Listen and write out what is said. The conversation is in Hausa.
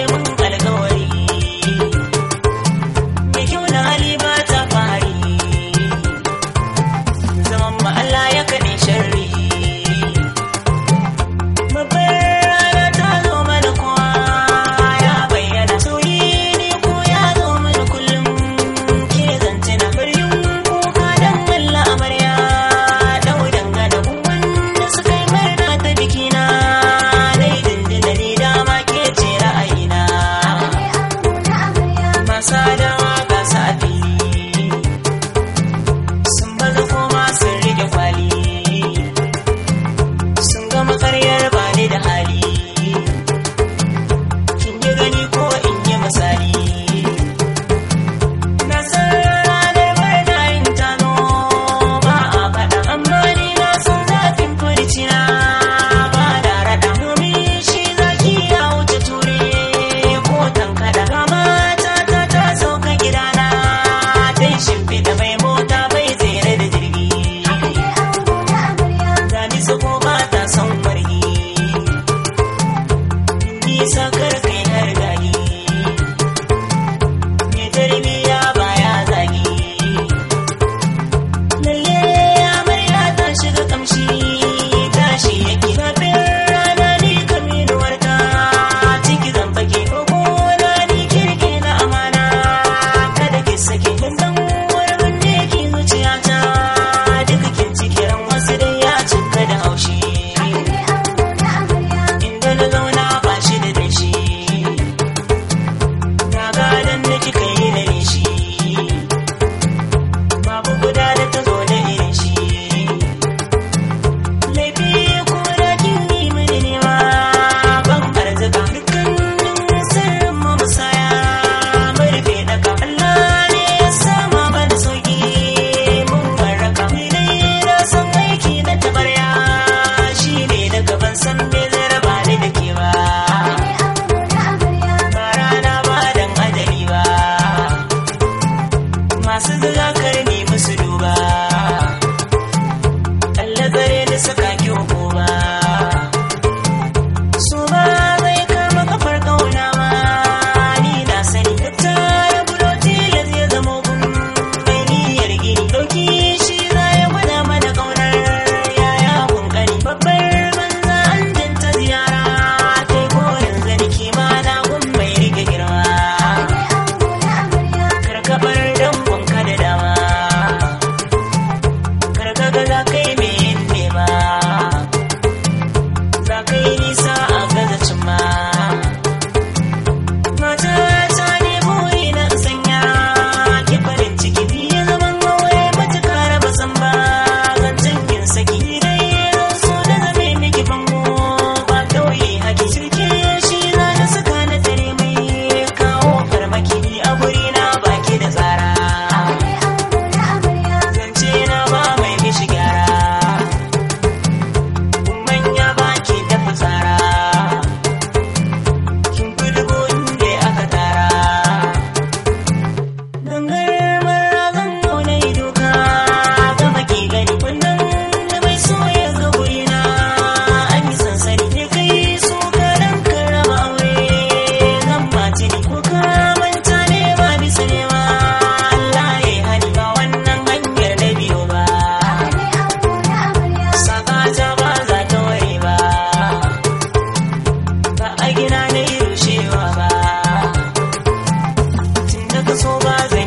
Prema zama karyar ba ni da hali. The like ba zai